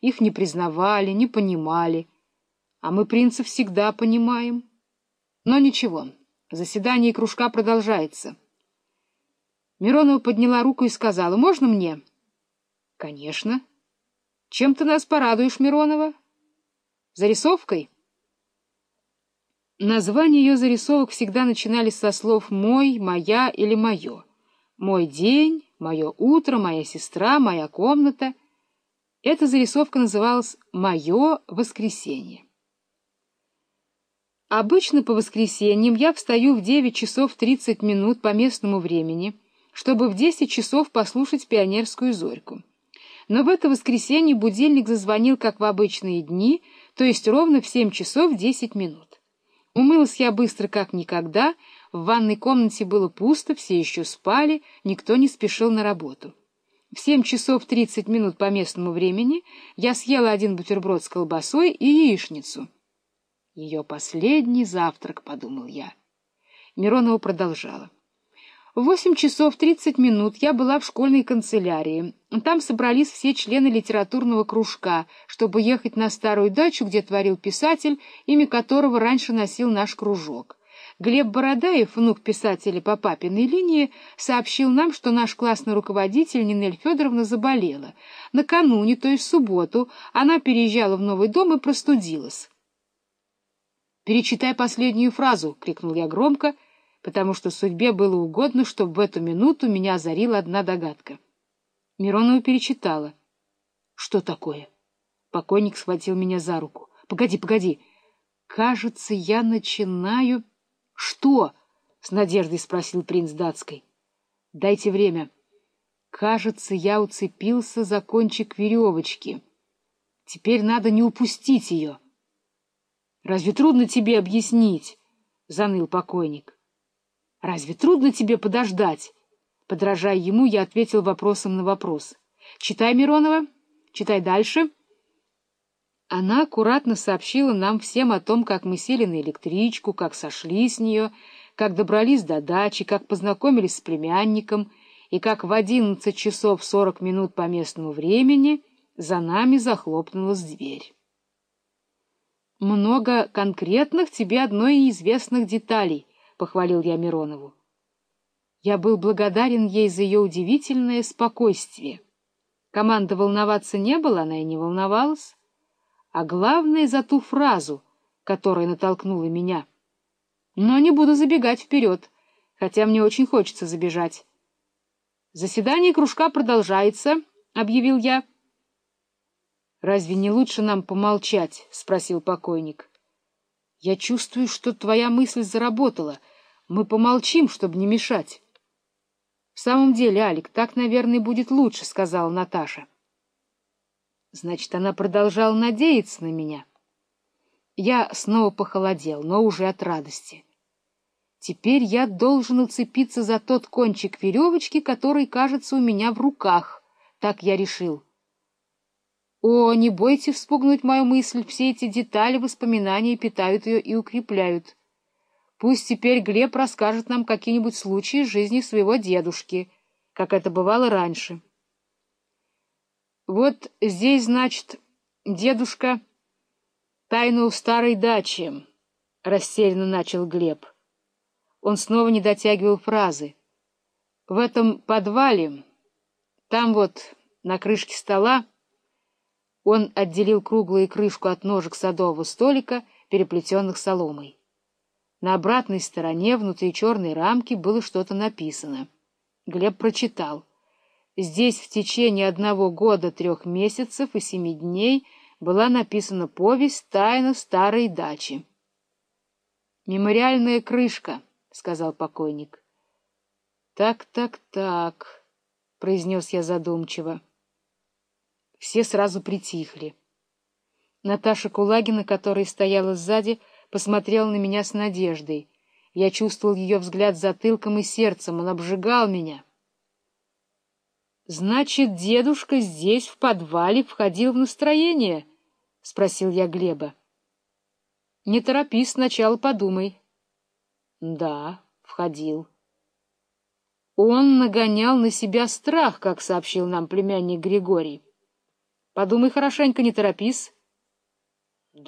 их не признавали, не понимали. А мы принцев всегда понимаем. Но ничего, заседание кружка продолжается. Миронова подняла руку и сказала, «Можно мне?» «Конечно. Чем ты нас порадуешь, Миронова?» «Зарисовкой?» Названия ее зарисовок всегда начинались со слов «мой», «моя» или «моё». «Мой день», «мое утро», «моя сестра», «моя комната». Эта зарисовка называлась «Мое воскресенье». Обычно по воскресеньям я встаю в 9 часов 30 минут по местному времени, чтобы в 10 часов послушать пионерскую зорьку. Но в это воскресенье будильник зазвонил, как в обычные дни, то есть ровно в 7 часов 10 минут. Умылась я быстро, как никогда, в ванной комнате было пусто, все еще спали, никто не спешил на работу. В 7 часов 30 минут по местному времени я съела один бутерброд с колбасой и яичницу. Ее последний завтрак, — подумал я. Миронова продолжала. В восемь часов тридцать минут я была в школьной канцелярии. Там собрались все члены литературного кружка, чтобы ехать на старую дачу, где творил писатель, имя которого раньше носил наш кружок. Глеб Бородаев, внук писателя по папиной линии, сообщил нам, что наш классный руководитель Нинель Федоровна заболела. Накануне, то есть в субботу, она переезжала в новый дом и простудилась. «Перечитай последнюю фразу!» — крикнул я громко, потому что судьбе было угодно, чтобы в эту минуту меня озарила одна догадка. Миронова перечитала. «Что такое?» Покойник схватил меня за руку. «Погоди, погоди! Кажется, я начинаю...» «Что?» — с надеждой спросил принц датской. «Дайте время. Кажется, я уцепился за кончик веревочки. Теперь надо не упустить ее». Разве трудно тебе объяснить? — заныл покойник. — Разве трудно тебе подождать? Подражая ему, я ответил вопросом на вопрос. — Читай, Миронова, читай дальше. Она аккуратно сообщила нам всем о том, как мы сели на электричку, как сошли с нее, как добрались до дачи, как познакомились с племянником и как в одиннадцать часов сорок минут по местному времени за нами захлопнулась дверь. Много конкретных тебе одной неизвестных деталей, — похвалил я Миронову. Я был благодарен ей за ее удивительное спокойствие. Команда волноваться не было, она и не волновалась. А главное — за ту фразу, которая натолкнула меня. Но не буду забегать вперед, хотя мне очень хочется забежать. «Заседание кружка продолжается», — объявил я. — Разве не лучше нам помолчать? — спросил покойник. — Я чувствую, что твоя мысль заработала. Мы помолчим, чтобы не мешать. — В самом деле, Алик, так, наверное, будет лучше, — сказала Наташа. Значит, она продолжала надеяться на меня. Я снова похолодел, но уже от радости. Теперь я должен уцепиться за тот кончик веревочки, который, кажется, у меня в руках. Так я решил. О, не бойтесь вспугнуть мою мысль, все эти детали воспоминания питают ее и укрепляют. Пусть теперь Глеб расскажет нам какие-нибудь случаи из жизни своего дедушки, как это бывало раньше. Вот здесь, значит, дедушка тайну старой дачи, — растерянно начал Глеб. Он снова не дотягивал фразы. В этом подвале, там вот, на крышке стола, он отделил круглую крышку от ножек садового столика, переплетенных соломой. На обратной стороне, внутри черной рамки, было что-то написано. Глеб прочитал. Здесь в течение одного года, трех месяцев и семи дней была написана повесть «Тайна старой дачи». «Мемориальная крышка», — сказал покойник. «Так, так, так», — произнес я задумчиво. Все сразу притихли. Наташа Кулагина, которая стояла сзади, посмотрела на меня с надеждой. Я чувствовал ее взгляд затылком и сердцем, он обжигал меня. — Значит, дедушка здесь, в подвале, входил в настроение? — спросил я Глеба. — Не торопись, сначала подумай. — Да, входил. Он нагонял на себя страх, как сообщил нам племянник Григорий. Подумай хорошенько, не торопись.